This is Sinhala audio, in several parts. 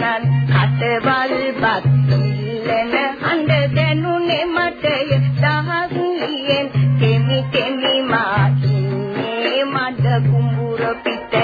නන් හටවල් බත් ඉල්ලන හඬ දැනුනේ මටය. දහස් ලියෙන් කෙමි කෙමි මා ඉන්නේ මඩ කුඹුර පිට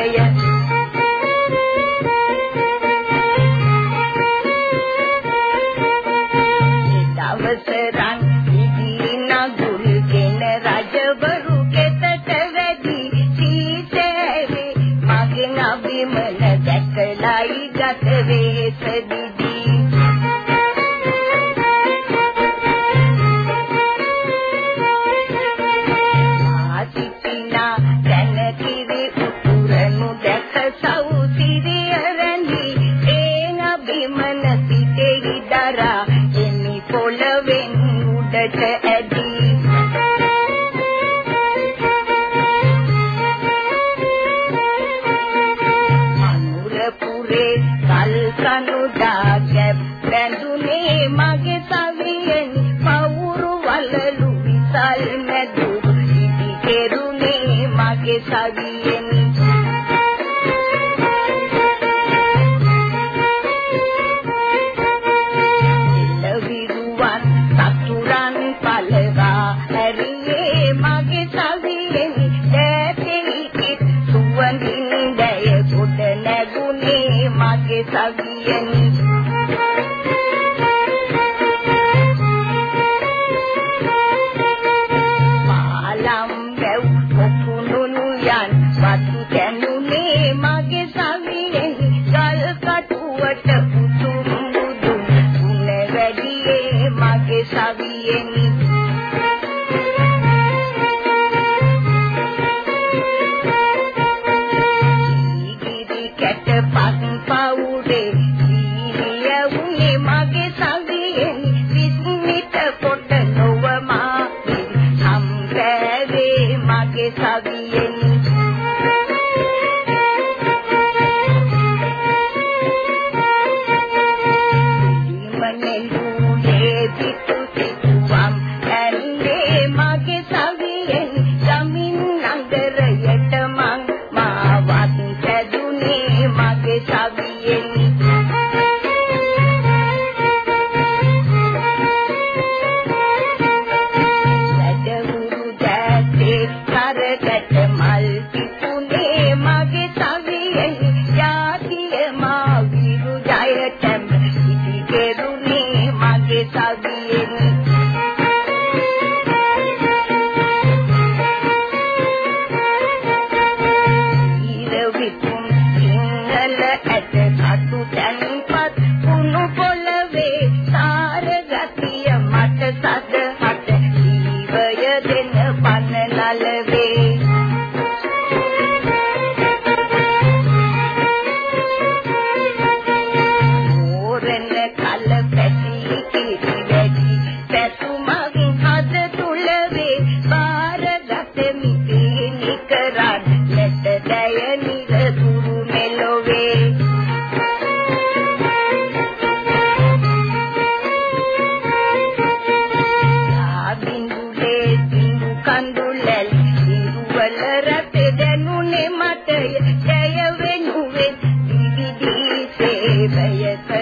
que sa රන් ලෙස දැය නිරතුරු මෙලොවේ. ආබින්දුලේ බින්දු කඳුලැලි බින්දු වල රැපෙදනුනේ මතය ජය වෙනුවේ දිවි දිසේ බයත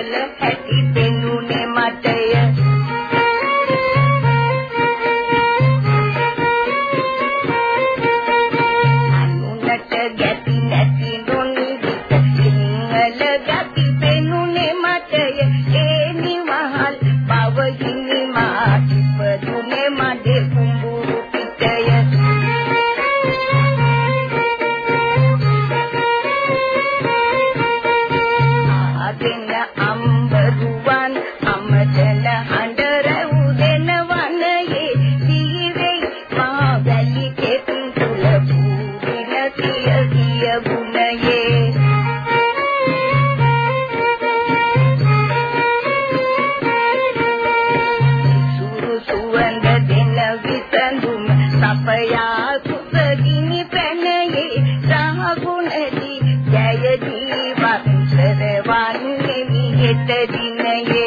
හෙට දිනයේ.